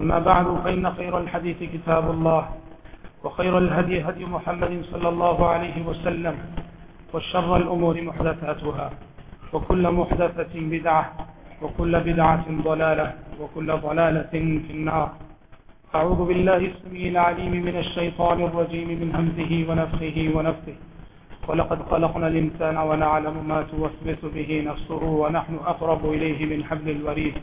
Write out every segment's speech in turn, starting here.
أما بعد، فإن خير الحديث كتاب الله، وخير الهدي هدي محمد صلى الله عليه وسلم والشر الأمور محدثاتها، وكل محدثة بدعة، وكل بدعة ضلالة، وكل ضلالة في النار. أعوذ بالله السميع العليم من الشيطان الرجيم من همزه ونفخه ونفثه ولقد خلقنا الإنسان ونعلم ما توسوس به نفسه ونحن أقرب إليه من حبل الوريد.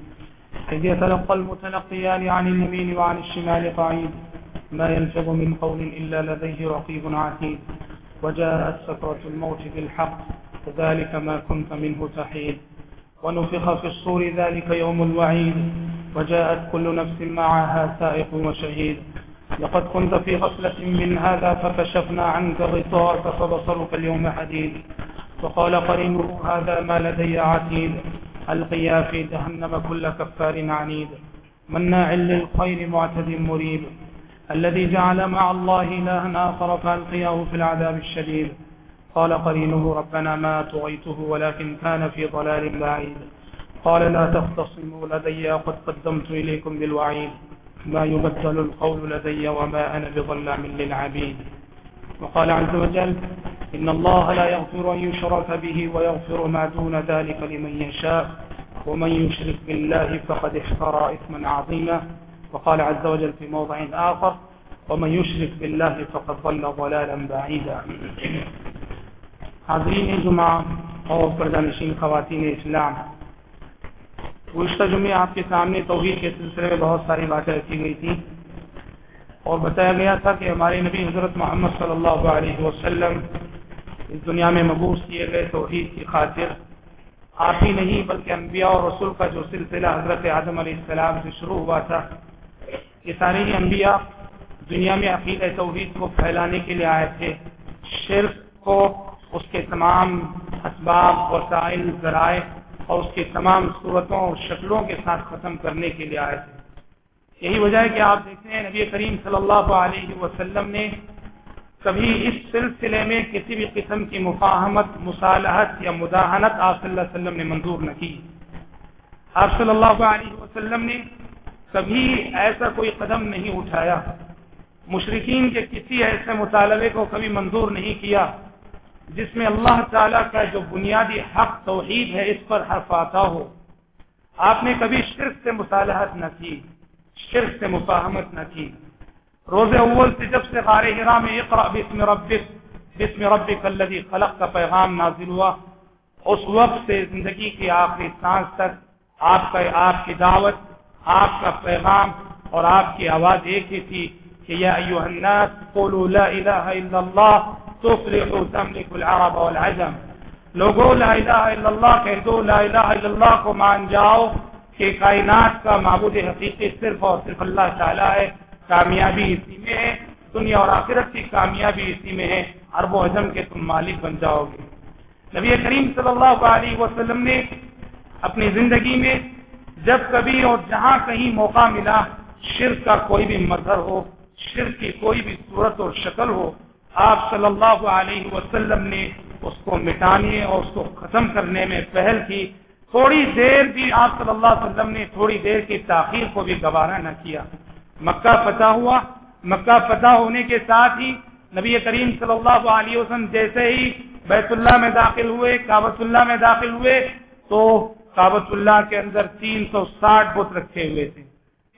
إذ يتلقى المتلقيان عن اليمين وعن الشمال قعيد، ما يلفظ من قول إلا لديه رقيب عتيد. وجاءت سكرة الموت بالحق، ذلك ما كنت منه تحيد. ونفخ في الصور ذلك يوم الوعيد، وجاءت كل نفس معها سائق وشهيد. لقد كنت في غفلة من هذا فكشفنا عنك غطاءك فبصرك اليوم حديد. وقال قرينه، هذا ما لدي عتيد. القيا في جهنم كل كفار عنيد. مناع للخير معتد مريب. الذي جعل مع الله إلها آخر فألقياه في العذاب الشديد. قال قرينه ربنا ما طغيته ولكن كان في ضلال بعيد. قال لا تختصموا لدي قد قدمت إليكم بالوعيد. ما يبدل القول لدي وما أنا بظلام للعبيد. وقال عز وجل إن الله لا يغفر أن يشرك به ويغفر ما دون ذلك لمن يشاء، ومن يشرك بالله فقد احترى إثما عظيما. وقال عز وجل في موضع آخر، ومن يشرك بالله فقد ضل ضلالا بعيدا. حاضرین جمعہ اور پردانشین خواتین اسلام، گزشتہ جمعے آپ کے سامنے توحید کے سلسلے میں بہت ساری باتیں رکھی گئی تھی اور بتایا گیا تھا کہ ہمارے نبی حضرت محمد صلی اللہ علیہ وسلم اس دنیا میں مبوس کیے گئے توحید کی خاطر آپ ہی نہیں، بلکہ انبیاء اور رسول کا جو سلسلہ حضرت آدم علیہ السلام سے شروع ہوا تھا، یہ سارے ہی انبیاء دنیا میں عقید توحید کو پھیلانے کے لیے آئے تھے۔ شرک کو اس کے تمام اسباب وسائل ذرائع اور اس کے تمام صورتوں اور شکلوں کے ساتھ ختم کرنے کے لیے آئے تھے۔ یہی وجہ ہے کہ آپ دیکھتے ہیں، نبی کریم صلی اللہ علیہ وسلم نے کبھی اس سلسلے میں کسی بھی قسم کی مفاہمت، مصالحت یا مداحنت آپ صلی اللہ علیہ وسلم نے منظور نہ کی۔ آپ صلی اللہ علیہ وسلم نے کبھی ایسا کوئی قدم نہیں اٹھایا۔ مشرقین کے کسی ایسے مطالبے کو کبھی منظور نہیں کیا، جس میں اللہ تعالیٰ کا جو بنیادی حق توحید ہے اس پر حرف آتا ہو۔ آپ نے کبھی شرک سے مصالحت نہ کی، شرک سے مفاہمت نہ کی۔ روز اول سے جب سے غار ہرا میں اقرا بسم ربک بسم ربک الذی خلق کا پیغام نازل ہوا، اس وقت سے زندگی کی آخری سانس تک آپ کا، آپ کی دعوت، آپ کا پیغام اور آپ کی آواز ایک ہی تھی کہ یا ایوہ الناس قولوا لا الہ الا اللہ تفلحوا تملك العرب والعجم۔ لوگو لا الہ الا اللہ کہہ دو، لا الہ الا اللہ کو مان جاؤ کہ کائنات کا معبود حقیقی صرف اور صرف اللہ تعالی ہے۔ کامیابی اسی میں ہے، دنیا اور آخرت کی کامیابی اسی میں ہے عرب و عجم کے تم مالک بن جاؤ گے۔ نبی کریم صلی اللہ علیہ وسلم نے اپنی زندگی میں جب کبھی اور جہاں کہیں موقع ملا، شرک کا کوئی بھی مظہر ہو، شرک کی کوئی بھی صورت اور شکل ہو، آپ صلی اللہ علیہ وسلم نے اس کو مٹانے اور اس کو ختم کرنے میں پہل کی۔ تھوڑی دیر بھی آپ صلی اللہ علیہ وسلم نے تھوڑی دیر کی تاخیر کو بھی گوارا نہ کیا۔ مکہ فتح ہوا۔ مکہ فتح ہونے کے ساتھ ہی نبی کریم صلی اللہ علیہ وسلم جیسے ہی بیت اللہ میں داخل ہوئے کابت اللہ میں داخل ہوئے، تو کابت اللہ کے اندر تین سو ساٹھ بت رکھے ہوئے تھے۔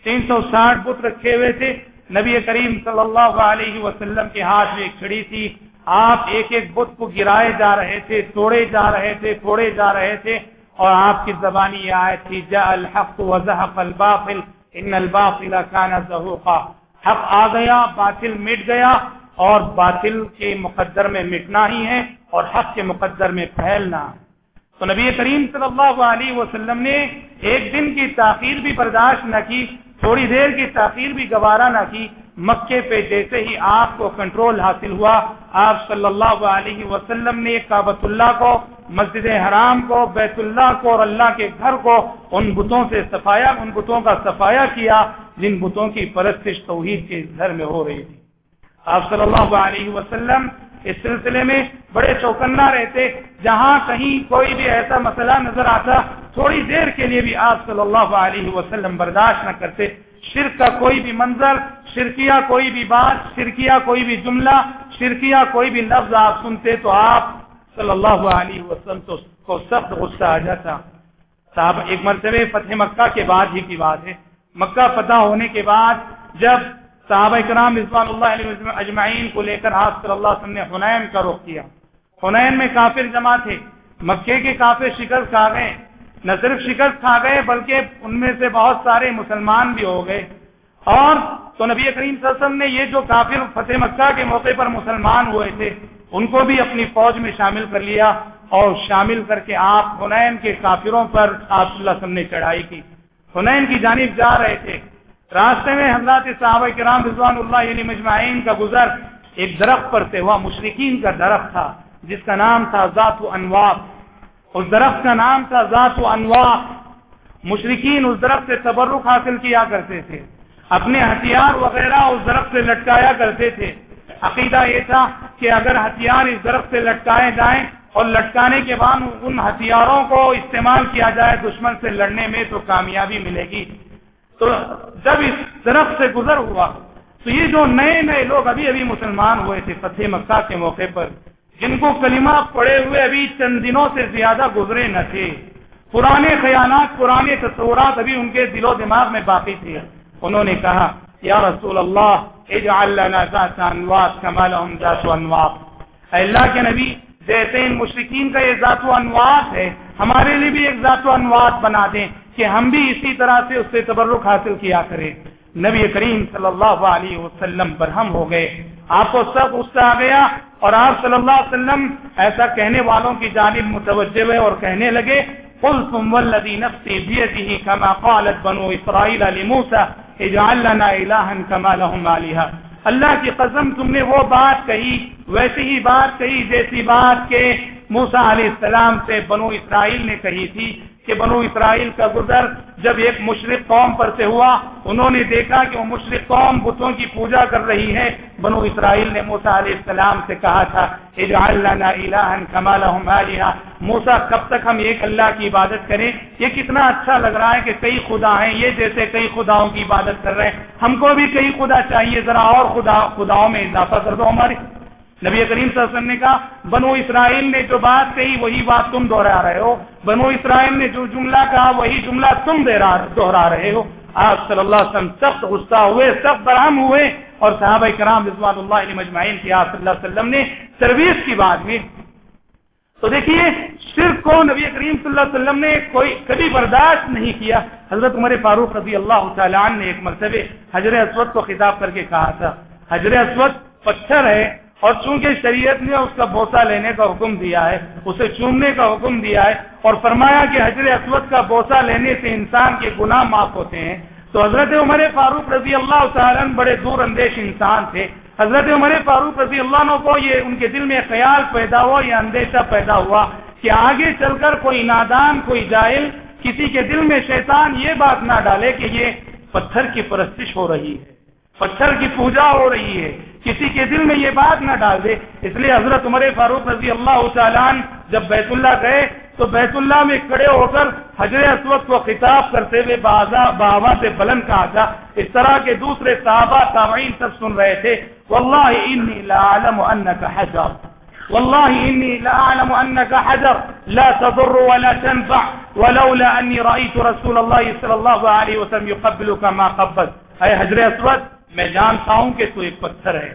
تین سو ساٹھ بت رکھے ہوئے تھے۔ نبی کریم صلی اللہ علیہ وسلم کے ہاتھ میں ایک چھڑی تھی۔ آپ ایک ایک بت کو گرائے جا رہے تھے، توڑے جا رہے تھے، توڑے جا رہے تھے۔ اور آپ کی زبانی یہ آیت تھی جا الحق وزحق الباطل۔ ان الباطل كان زهوقا حق آ گیا، باطل مٹ گیا اور باطل کے مقدر میں مٹنا ہی ہے اور حق کے مقدر میں پھیلنا۔ تو نبی کریم صلی اللہ علیہ وسلم نے ایک دن کی تاخیر بھی برداشت نہ کی، تھوڑی دیر کی تاخیر بھی گوارا نہ کی۔ مکے پہ جیسے ہی آپ کو کنٹرول حاصل ہوا، آپ صلی اللہ علیہ وسلم نے کابت اللہ کو مسجد حرام کو، بیت اللہ کو اور اللہ کے گھر کو ان بتوں سے صفایا، ان بتوں کا صفایا کیا جن بتوں کی پرستش توحید کے گھر میں ہو رہی تھی۔ آپ صلی اللہ علیہ وسلم اس سلسلے میں بڑے چوکنا رہتے، جہاں کہیں کوئی بھی ایسا مسئلہ نظر آتا، تھوڑی دیر کے لیے بھی آپ صلی اللہ علیہ وسلم برداشت نہ کرتے۔ شرک کا کوئی بھی منظر، شرکیہ کوئی بھی بات، شرکیہ کوئی بھی جملہ، شرکیہ کوئی بھی لفظ آپ سنتے تو آپ صلی اللہ علیہ وسلم کو سخت غصہ آ جاتا۔ صاحب، ایک مرتبہ فتح مکہ کے بعد ہی کی بات ہے۔ مکہ فتح ہونے کے بعد جب صحابہ کرام رضوان اللہ علیہ اجمعین کو لے کر آپ صلی اللہ علیہ وسلم نے حنین کا رخ کیا۔ حنین میں کافر جمع تھے۔ مکے کے کافر شکست کھا گئے۔ نہ صرف شکست کھا گئے، بلکہ ان میں سے بہت سارے مسلمان بھی ہو گئے۔ اور تو نبی کریم صلی اللہ علیہ وسلم نے یہ جو کافر فتح مکہ کے موقع پر مسلمان ہوئے تھے ان کو بھی اپنی فوج میں شامل کر لیا اور شامل کر کے آپ حنین کے کافروں پر آپ صلی اللہ وسلم نے چڑھائی کی۔ حنین کی جانب جا رہے تھے۔ راستے میں حضرات صحابہ کرام رضوان اللہ علیہ مجمعین کا گزر ایک درخت پر سے ہوا مشرقین کا درخت تھا، جس کا نام تھا ذات و انوار اس درخت کا نام تھا ذات و انواع۔ مشرقین اس درخت سے تبرک حاصل کیا کرتے تھے۔ اپنے ہتھیار وغیرہ اس درخت سے لٹکایا کرتے تھے۔ عقیدہ یہ تھا کہ اگر ہتھیار اس درخت سے لٹکائے جائیں اور لٹکانے کے بعد ان ہتھیاروں کو استعمال کیا جائے دشمن سے لڑنے میں تو کامیابی ملے گی۔ تو جب اس درخت سے گزر ہوا، تو یہ جو نئے نئے لوگ ابھی ابھی مسلمان ہوئے تھے، فتح مکہ کے موقع پر، جن کو کلمہ پڑے ہوئے ابھی چند دنوں سے زیادہ گزرے نہ تھے۔ پرانے خیالات، پرانے تصورات ابھی ان کے دل و دماغ میں باقی تھے۔ انہوں نے کہا، یا رسول اللہ اجعل لنا ذات انوات کما لهم ذات انوات اے اللہ کے نبی، جیسے ان مشرقین کا یہ ذات و انوات ہے، ہمارے لیے بھی ایک ذات و انوات بنا دیں کہ ہم بھی اسی طرح سے اس سے تبرک حاصل کیا کریں۔ نبی کریم صلی اللہ علیہ وسلم برہم ہو گئے۔ آپ کو سب غصہ آ گیا اور آپ صلی اللہ علیہ وسلم ایسا کہنے والوں کی جانب متوجہ ہوئے اور کہنے لگے قلتم والذی نفسی بیدہی کما قالت بنو اسرائیل لموسیٰ۔ اجعل لنا الہن کما لہم آلیہ اللہ کی قسم تم نے وہ بات کہی، ویسی ہی بات کہی جیسی بات کہ موسیٰ علیہ السلام سے بنو اسرائیل نے کہی تھی۔ کہ بنو اسرائیل کا گزر جب ایک مشرق قوم پر سے ہوا، انہوں نے دیکھا کہ وہ مشرق قوم بتوں کی پوجا کر رہی ہے بنو اسرائیل نے موسا علیہ السلام سے کہا تھا موسا کب تک ہم ایک اللہ کی عبادت کریں؟ یہ کتنا اچھا لگ رہا ہے کہ کئی خدا ہیں، یہ جیسے کئی خداؤں کی عبادت کر رہے ہیں۔ ہم کو بھی کئی خدا چاہیے، ذرا اور خدا، خداؤں میں اضافہ کر دو ہماری۔ نبی کریم صلی اللہ علیہ وسلم نے کہا، بنو اسرائیل نے جو بات کہی، وہی بات تم دوہرا رہے ہو۔ بنو اسرائیل نے جو جملہ کہا، وہی جملہ تم دوہرا رہے ہو۔ آپ صلی اللہ علیہ وسلم سخت غصہ ہوئے، سخت برہم ہوئے اور صحابہ کرام رضوان اللہ علیہ مجمعین کی آپ صلی اللہ علیہ وسلم نے سروس کی بات میں۔ تو دیکھیے صرف کو نبی کریم صلی اللہ علیہ وسلم نے کوئی کبھی برداشت نہیں کیا۔ حضرت عمر فاروق رضی اللہ تعالیٰ نے ایک مرتبہ حضر اسود کو خطاب کر کے کہا تھا۔ حضر اسود پتھر ہے اور چونکہ شریعت نے اس کا بوسا لینے کا حکم دیا ہے، اسے چومنے کا حکم دیا ہے اور فرمایا کہ حضرت اسود کا بوسا لینے سے انسان کے گناہ معاف ہوتے ہیں۔ تو حضرت عمر فاروق رضی اللہ تعالیٰ بڑے دور اندیش انسان تھے۔ حضرت عمر فاروق رضی اللہ عنہ کو یہ ان کے دل میں خیال پیدا ہوا یا اندیشہ پیدا ہوا کہ آگے چل کر کوئی نادان، کوئی جائل کسی کے دل میں شیطان یہ بات نہ ڈالے کہ یہ پتھر کی پرستش ہو رہی ہے، پتھر کی پوجا ہو رہی ہے۔ کسی کے دل میں یہ بات نہ ڈال دے۔ اس لیے حضرت عمر فاروق رضی اللہ تعالیٰ جب بیت اللہ گئے تو بیت اللہ میں کھڑے ہو کر حضرت اسود کو خطاب کرتے ہوئے بابا سے بلند کہا تھا۔ اس طرح کے دوسرے صحابہ تابعین سب سن رہے تھے۔ واللہ انی لعلم انك حجر۔ والله اني لاعلم انك حجر۔ لا تضر ولا تنفع۔ ولولا اني رايت رسول الله صلى الله عليه وسلم يقبلك ما قبل اے حضرت اسود میں جانتا ہوں کہ تو ایک پتھر ہے۔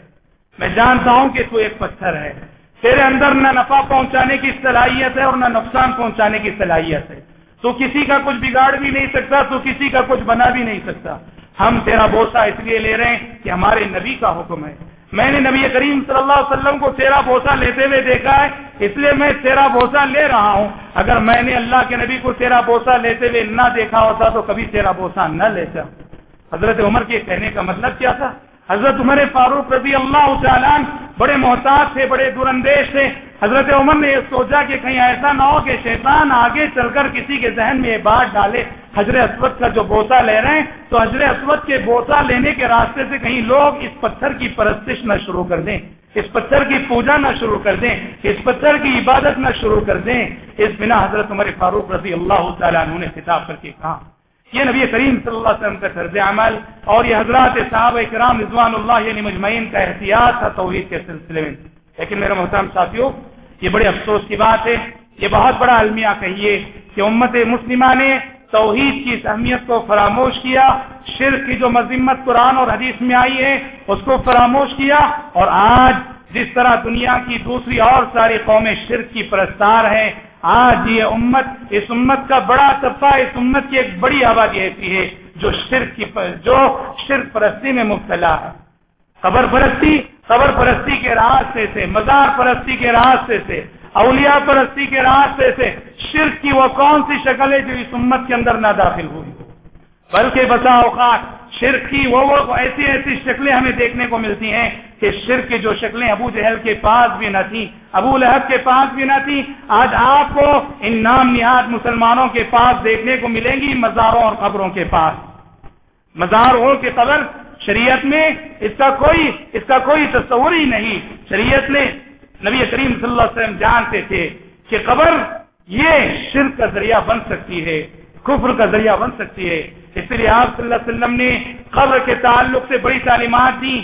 میں جانتا ہوں کہ تو ایک پتھر ہے۔ تیرے اندر نہ نفع پہنچانے کی صلاحیت ہے اور نہ نقصان پہنچانے کی صلاحیت ہے۔ تو کسی کا کچھ بگاڑ بھی نہیں سکتا، تو کسی کا کچھ بنا بھی نہیں سکتا۔ ہم تیرا بوسا اس لیے لے رہے ہیں کہ ہمارے نبی کا حکم ہے۔ میں نے نبی کریم صلی اللہ علیہ وسلم کو تیرا بوسا لیتے ہوئے دیکھا ہے، اس لیے میں تیرا بوسا لے رہا ہوں۔ اگر میں نے اللہ کے نبی کو تیرا بوسا لیتے ہوئے نہ دیکھا ہوتا تو کبھی تیرا بوسا نہ لیتا۔ حضرت عمر کے کہنے کا مطلب کیا تھا؟ حضرت عمر فاروق رضی اللہ تعالیٰ بڑے محتاط تھے، بڑے دور اندیش تھے۔ حضرت عمر نے یہ سوچا کہ کہیں ایسا نہ ہو کہ شیطان آگے چل کر کسی کے ذہن میں یہ بات ڈالے حضرت اسود کا جو بوسا لے رہے ہیں، تو حضرت اسود کے بوسا لینے کے راستے سے کہیں لوگ اس پتھر کی پرستش نہ شروع کر دیں، اس پتھر کی پوجا نہ شروع کر دیں، اس پتھر کی عبادت نہ شروع کر دیں۔ اس بنا حضرت عمر فاروق رضی اللہ تعالیٰ نے خطاب کر کے کہا۔ یہ نبی کریم صلی اللہ علیہ وسلم کا طرز عمل اور یہ حضرات صحابہ کرام رضوان اللہ یعنی مجمعین کا احتیاط تھا توحید کے سلسلے میں۔ لیکن میرا محترم ساتھیوں یہ بڑے افسوس کی بات ہے، یہ بہت بڑا المیہ کہیے کہ امت مسلمہ نے توحید کی اہمیت کو فراموش کیا، شرک کی جو مذمت قرآن اور حدیث میں آئی ہے، اس کو فراموش کیا اور آج جس طرح دنیا کی دوسری اور ساری قومیں شرک کی پرستار ہیں آج یہ امت، اس امت کا بڑا طبقہ اس امت کی ایک بڑی آبادی ایسی ہے جو شرک کی پر جو شرک پرستی میں مبتلا ہے۔ قبر پرستی قبر پرستی کے راستے سے، مزار پرستی کے راستے سے، اولیاء پرستی کے راستے سے شرک کی وہ کون سی شکل ہے جو اس امت کے اندر نہ داخل ہوئی؟ بلکہ بسا اوقات شرک کی وہ وہ ایسی ایسی شکلیں ہمیں دیکھنے کو ملتی ہیں کہ شرک کی جو شکلیں ابو جہل کے پاس بھی نہ تھیں، ابو لہب کے پاس بھی نہ تھی آج آپ کو ان نام نہاد مسلمانوں کے پاس دیکھنے کو ملیں گی مزاروں اور قبروں کے پاس۔ مزاروں کے قبر شریعت میں اس کا کوئی اس کا کوئی تصور ہی نہیں۔ شریعت نے نبی کریم صلی اللہ علیہ وسلم جانتے تھے کہ قبر یہ شرک کا ذریعہ بن سکتی ہے، کفر کا ذریعہ بن سکتی ہے۔ اس لیے آپ صلی اللہ علیہ وسلم نے قبر کے تعلق سے بڑی تعلیمات دی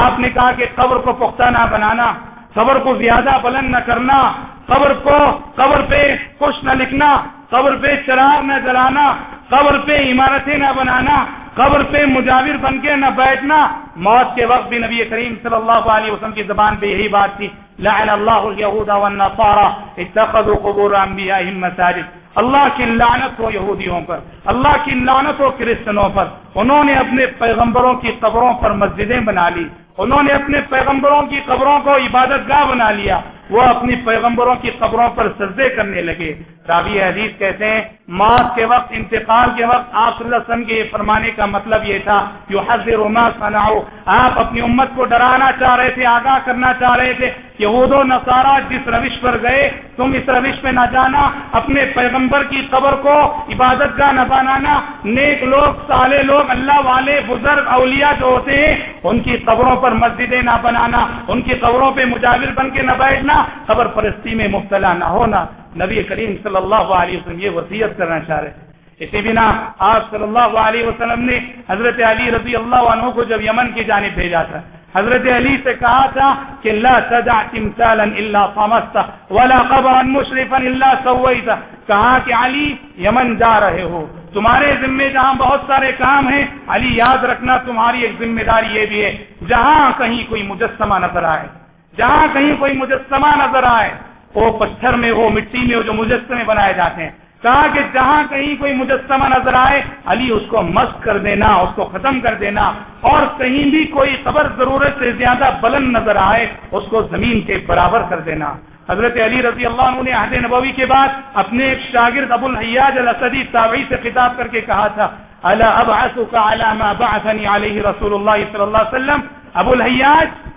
آپ نے کہا کہ قبر کو پختہ نہ بنانا، قبر کو زیادہ بلند نہ کرنا، قبر کو، قبر پہ کچھ نہ لکھنا، قبر پہ چراغ نہ جلانا، قبر پہ عمارتیں نہ بنانا، قبر پہ مجاور بن کے نہ بیٹھنا۔ موت کے وقت بھی نبی کریم صلی اللہ علیہ وسلم کی زبان پہ یہی بات تھی، لعن اللہ اليهود والنصارى اتخذوا قبور انبیائهم مساجد اللہ کی لعنت ہو یہودیوں پر، اللہ کی لعنت ہو کرسچنوں پر۔ انہوں نے اپنے پیغمبروں کی قبروں پر مسجدیں بنا لی۔ انہوں نے اپنے پیغمبروں کی قبروں کو عبادت گاہ بنا لیا۔ وہ اپنی پیغمبروں کی قبروں پر سجدے کرنے لگے۔ راوی حدیث کہتے ہیں موت کے وقت، انتقال کے وقت آپ صلی اللہ علیہ وسلم کے فرمانے کا مطلب یہ تھا جو حضر صنعو آپ اپنی امت کو ڈرانا چاہ رہے تھے، آگاہ کرنا چاہ رہے تھے۔ یہود و نصارہ جس روش پر گئے، تم اس روش پہ نہ جانا۔ اپنے پیغمبر کی قبر کو عبادت گاہ نہ بنانا۔ نیک لوگ سالے لوگ، اللہ والے، بزرگ، اولیاء جو ہوتے ہیں، ان کی قبروں پر مسجدیں نہ بنانا۔ ان کی قبروں پہ مجاور بن کے نہ بیٹھنا۔ خبر پرستی میں مبتلا نہ ہونا۔ نبی کریم صلی اللہ علیہ وسلم یہ وصیت کرنا چاہ رہے اسی بنا آپ صلی اللہ علیہ وسلم نے حضرت علی رضی اللہ عنہ کو جب یمن کی جانب بھیجا تھا۔ حضرت علی سے کہا تھا کہ لا تدع تمثالا الا طمست ولا قبرا مشرفا الا سويت کہا کہ علی، یمن جا رہے ہو۔ تمہارے ذمہ جہاں بہت سارے کام ہیں۔ علی، یاد رکھنا، تمہاری ایک ذمہ داری یہ بھی ہے۔ جہاں کہیں کوئی مجسمہ نظر آئے۔ جہاں کہیں کوئی مجسمہ نظر آئے، وہ پتھر میں ہو مٹی میں ہو جو مجسمے بنائے جاتے ہیں۔ کہا کہ جہاں کہیں کوئی مجسمہ نظر آئے، علی اس کو مست کر دینا، اس کو ختم کر دینا۔ اور کہیں بھی کوئی خبر ضرورت سے زیادہ بلند نظر آئے، اس کو زمین کے برابر کر دینا۔ حضرت علی رضی اللہ عنہ نے عہد نبوی کے بعد اپنے ایک شاگرد ابو الحیاج الاسدی تابعی سے خطاب کر کے کہا تھا، الا ابعثك على ما بعثني عليه رسول الله صلی اللہ علیہ وسلم. ابو الحیاج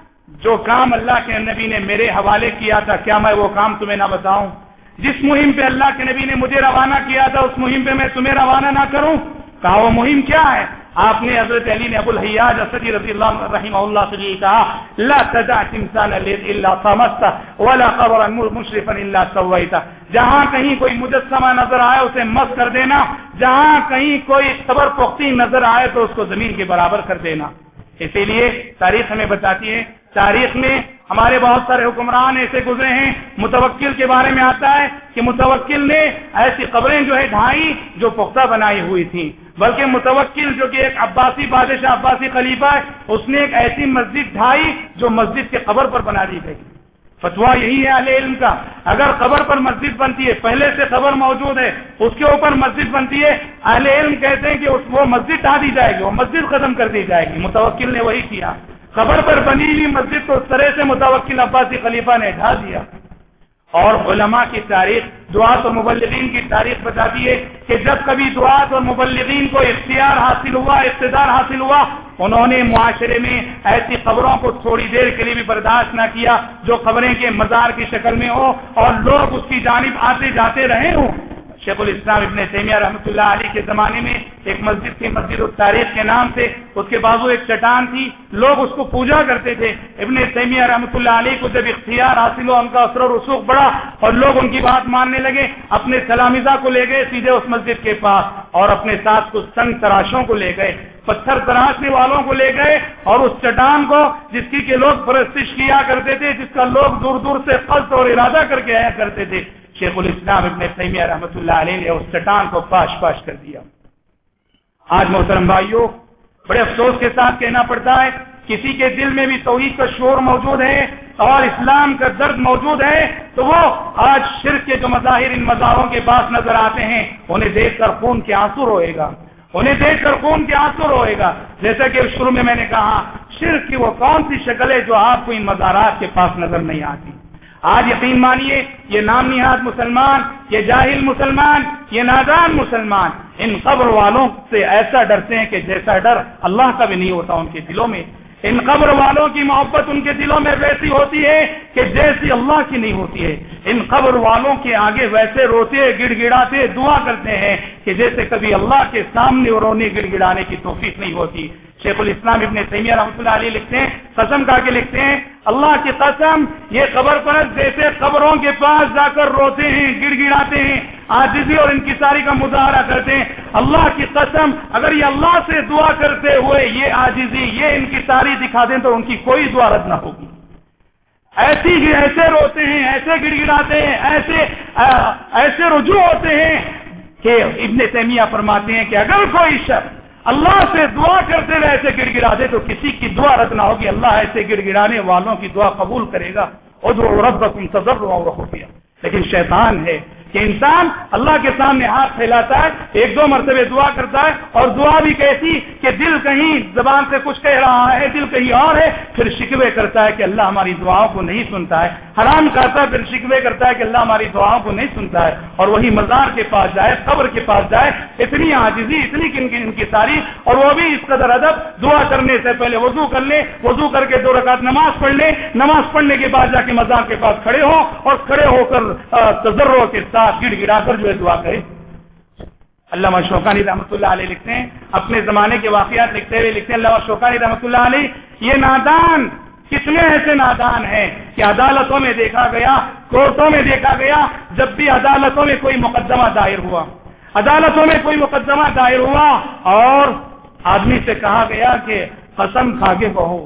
جو کام اللہ کے نبی نے میرے حوالے کیا تھا، کیا میں وہ کام تمہیں نہ بتاؤں؟ جس مہم پہ اللہ کے نبی نے مجھے روانہ کیا تھا، اس مہم پہ میں تمہیں روانہ نہ کروں؟ کہا، وہ مہم کیا ہے؟ آپ نے حضرت علی نے ابو الحیاج اسدی رضی اللہ رحمہ اللہ سے یہ کہا، لا تدع تمثال الا طمست ولا قبرا مشرفا الا سويت جہاں کہیں کوئی مجسمہ نظر آئے، اسے مس کر دینا۔ جہاں کہیں کوئی قبر پختی نظر آئے، تو اس کو زمین کے برابر کر دینا۔ اسی لیے تاریخ ہمیں بتاتی ہے تاریخ میں ہمارے بہت سارے حکمران ایسے گزرے ہیں، متوکل کے بارے میں آتا ہے کہ متوکل نے ایسی قبریں جو ہے ڈھائی جو پختہ بنائی ہوئی تھی بلکہ متوکل جو کہ ایک عباسی بادشاہ، عباسی خلیفہ ہے، اس نے ایک ایسی مسجد ڈھائی جو مسجد کے قبر پر بنا دی گئی۔ فتوا یہی ہے اہل علم کا۔ اگر قبر پر مسجد بنتی ہے، پہلے سے قبر موجود ہے، اس کے اوپر مسجد بنتی ہے، اہل علم کہتے ہیں کہ وہ مسجد ڈھا دی جائے گی، وہ مسجد ختم کر دی جائے گی۔ متوکل نے وہی کیا۔ قبر پر بنی ہوئی مسجد کو اس طرح سے متوکل عباسی خلیفہ نے ڈھا دیا۔ اور علماء کی تاریخ، دعات اور مبلغین کی تاریخ بتاتی ہے کہ جب کبھی دعات اور مبلغین کو اختیار حاصل ہوا، اقتدار حاصل ہوا، انہوں نے معاشرے میں ایسی خبروں کو تھوڑی دیر کے لیے بھی برداشت نہ کیا جو خبریں کے مزار کی شکل میں ہو اور لوگ اس کی جانب آتے جاتے رہے ہوں۔ شیخ الاسلام ابن تیمیہ رحمۃ اللہ علیہ کے زمانے میں ایک مسجد تھی، مسجد التاریخ کے نام سے۔ اس کے بازو ایک چٹان تھی۔ لوگ اس کو پوجا کرتے تھے۔ ابن تیمیہ رحمۃ اللہ علیہ کو جب اختیار حاصل ہوا ان کا اثر و رسوخ بڑا اور لوگ ان کی بات ماننے لگے، اپنے سلامیزہ کو لے گئے سیدھے اس مسجد کے پاس اور اپنے ساتھ کچھ سنگ تراشوں کو لے گئے، پتھر تراشنے والوں کو لے گئے اور اس چٹان کو جس کی کہ لوگ پرستش کیا کرتے تھے، جس کا لوگ دور دور سے قصد اور ارادہ کر کے آیا کرتے تھے۔ شیخ الاسلام ابن تیمیہ رحمۃ اللہ علیہ نے اس چٹان کو پاش پاش کر دیا۔ آج محترم بھائیوں بڑے افسوس کے ساتھ کہنا پڑتا ہے، کسی کے دل میں بھی توحید کا شور موجود ہے، اور اسلام کا درد موجود ہے، تو وہ آج شرک کے جو مظاہر ان مزاروں کے پاس نظر آتے ہیں، انہیں دیکھ کر خون کے آنسو روئے گا۔ انہیں دیکھ کر خون کے آنسو روئے گا۔ جیسا کہ شروع میں میں نے کہا، شرک کی وہ کون سی شکل ہے جو آپ کو ان مزارات کے پاس نظر نہیں آتی؟ آج یقین مانیے، یہ نام نہاد مسلمان، یہ جاہل مسلمان، یہ نادان مسلمان، ان قبر والوں سے ایسا ڈرتے ہیں کہ جیسا ڈر اللہ کا بھی نہیں ہوتا ان کے دلوں میں۔ ان قبر والوں کی محبت ان کے دلوں میں ویسی ہوتی ہے کہ جیسی اللہ کی نہیں ہوتی ہے۔ ان قبر والوں کے آگے ویسے روتے گڑ گڑاتے دعا کرتے ہیں کہ جیسے کبھی اللہ کے سامنے رونے گڑ گڑانے کی توفیق نہیں ہوتی۔ شیخ الاسلام ابن تیمیہ رحمۃ اللہ علیہ لکھتے ہیں، قسم کا کے لکھتے ہیں، اللہ کی قسم، یہ قبر پرست جیسے قبروں کے پاس جا کر روتے ہیں گڑ گڑاتے ہیں۔ آجزی اور انکساری کا مظاہرہ کرتے ہیں۔ اللہ کی قسم، اگر یہ اللہ سے دعا کرتے ہوئے یہ آجزی یہ انکساری دکھا دیں تو ان کی کوئی دعا رد نہ ہوگی۔ ایسی ایسے روتے ہیں، ایسے گڑ گڑاتے ہیں، ایسے ایسے رجوع ہوتے ہیں کہ ابن تیمیہ فرماتے ہیں کہ اگر کوئی شخص اللہ سے دعا کرتے ہوئے ایسے گڑ گڑا دے تو کسی کی دعا رد نہ ہوگی۔ اللہ ایسے گڑ گڑانے والوں کی دعا قبول کرے گا۔ اور رب تم سزر ہو لیکن شیطان ہے کہ انسان اللہ کے سامنے ہاتھ پھیلاتا ہے، ایک دو مرتبہ دعا کرتا ہے اور دعا بھی کیسی کہ دل کہیں زبان سے کچھ کہہ رہا ہے، دل کہیں اور ہے، پھر شکوے کرتا ہے کہ اللہ ہماری دعاؤں کو نہیں سنتا ہے۔ حرام کرتا ہے، پھر شکوے کرتا ہے کہ اللہ ہماری دعاؤں کو نہیں سنتا ہے۔ اور وہی مزار کے پاس جائے قبر کے پاس جائے، اتنی آجزی اتنی کن کی ان کی تاریخ اور وہ بھی اس قدر ادب، دعا کرنے سے پہلے وضو کر لے، وضو کر کے دو رکعت نماز پڑھ لے۔ نماز پڑھنے کے بعد جا کے مزار کے پاس کھڑے ہو اور کھڑے ہو کر تجربوں کے ساتھ ساتھ گڑ گڑا کر جو ہے دعا کرے علامہ شوقانی رحمۃ اللہ علیہ لکھتے ہیں، اپنے زمانے کے واقعات لکھتے ہوئے لکھتے ہیں، علامہ شوقانی رحمۃ اللہ علیہ، یہ نادان، کتنے ایسے نادان ہیں کہ عدالتوں میں دیکھا گیا، کورٹوں میں دیکھا گیا، جب بھی عدالتوں میں کوئی مقدمہ دائر ہوا۔ عدالتوں میں کوئی مقدمہ دائر ہوا اور آدمی سے کہا گیا کہ قسم کھا کے کہو۔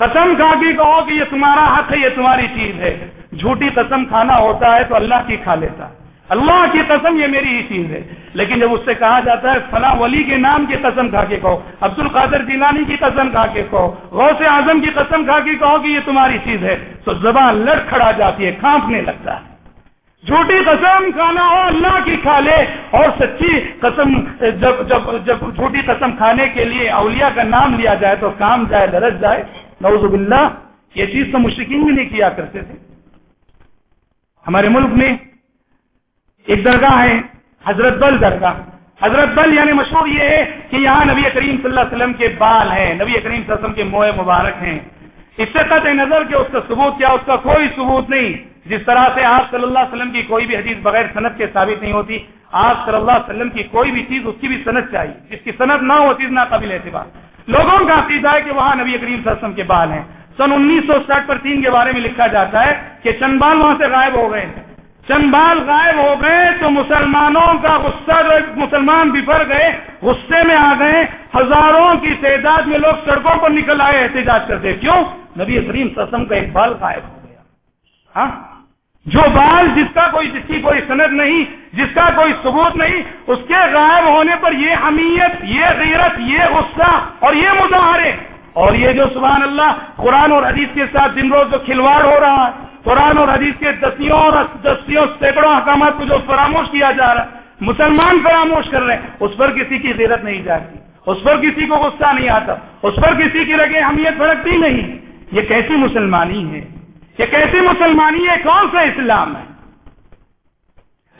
قسم کھا کے کہو کہ یہ تمہارا حق ہے، یہ تمہاری چیز ہے۔ جھوٹی قسم کھانا ہوتا ہے تو اللہ کی کھا لیتا اللہ کی قسم یہ میری ہی چیز ہے۔ لیکن جب اس سے کہا جاتا ہے، فلاں ولی کے نام کی قسم کھا کے کہو عبد القادر جیلانی کی قسم کھا کے کہو، غوث اعظم کی قسم کھا کے کہو کہ یہ تمہاری چیز ہے، تو زبان لڑ کھڑا جاتی ہے، کھانپنے لگتا ہے۔ جھوٹی قسم کھانا ہو، اللہ کی کھا لے۔ اور سچی قسم، جب جب جب جھوٹی قسم کھانے کے لیے اولیاء کا نام لیا جائے تو کام جائے لرج جائے۔ نوز باللہ، یہ چیز تو مشکین بھی نہیں کیا کرتے تھے۔ ہمارے ملک میں ایک درگاہ ہے، حضرت بل درگاہ۔ حضرت بل یعنی مشہور یہ ہے کہ یہاں نبی کریم صلی اللہ علیہ وسلم کے بال ہیں، نبی کریم صلی اللہ علیہ وسلم کے موئے مبارک ہیں۔ اس سے قطع نظر کہ اس کا ثبوت کیا، اس کا کوئی ثبوت نہیں۔ جس طرح سے آپ صلی اللہ علیہ وسلم کی کوئی بھی حدیث بغیر صنعت کے ثابت نہیں ہوتی، آپ صلی اللہ علیہ وسلم کی کوئی بھی چیز اس کی بھی صنعت چاہیے۔ جس کی صنعت نہ ہوتی نہ قابل اعتبار۔ لوگوں کا عقیدہ ہے کہ وہاں نبی کریم صلی اللہ علیہ وسلم کے بال ہیں۔ سن انیس سو ساٹھ پر تین کے بارے میں لکھا جاتا ہے کہ چند بال وہاں سے غائب ہو گئے چند بال غائب ہو گئے تو مسلمانوں کا غصہ مسلمان بفر گئے، غصے میں آ گئے۔ ہزاروں کی تعداد میں لوگ سڑکوں پر نکل آئے، احتجاج کرتے کیوں؟ نبی کریم سسم کا ایک بال غائب ہو گیا۔ ہاں؟ جو بال جس کا کوئی جس کی کوئی صنعت نہیں، جس کا کوئی ثبوت نہیں، اس کے غائب ہونے پر یہ حمیت، یہ غیرت، یہ غصہ اور یہ مظاہرے اور یہ جو سبحان اللہ قرآن اور حدیث کے ساتھ دن روز جو کھلواڑ ہو رہا ہے، قرآن اور حدیث کے دسیوں اور دسیوں سینکڑوں احکامات کو جو فراموش کیا جا رہا ہے، مسلمان فراموش کر رہے ہیں، اس پر کسی کی غیرت نہیں جاتی، اس پر کسی کو غصہ نہیں آتا، اس پر کسی کی رگیں اہمیت بھڑکتی نہیں۔ یہ کیسی مسلمانی ہے یہ کیسی مسلمانی ہے کون سا اسلام ہے؟